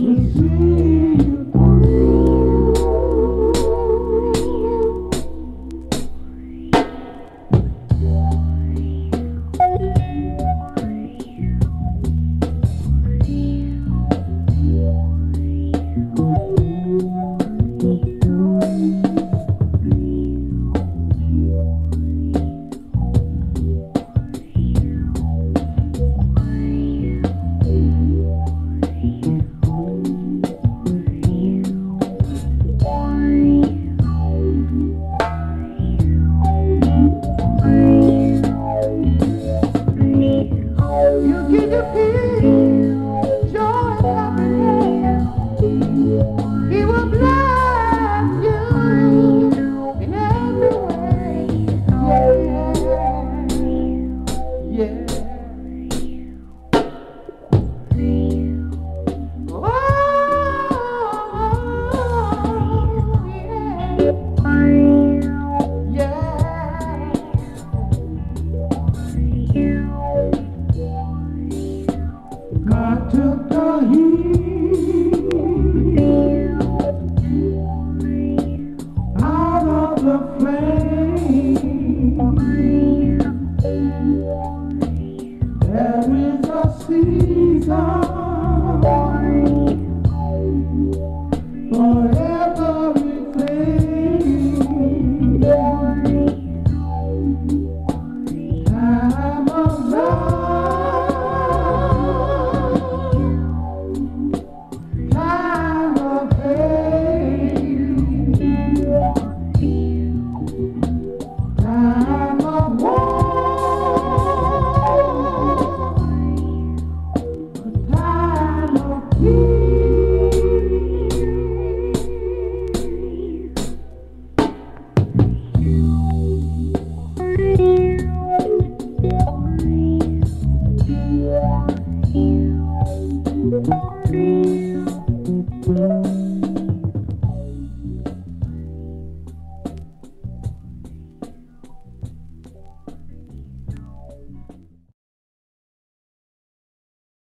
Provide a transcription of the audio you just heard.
Receive. Mm-hmm. Season for Thank you.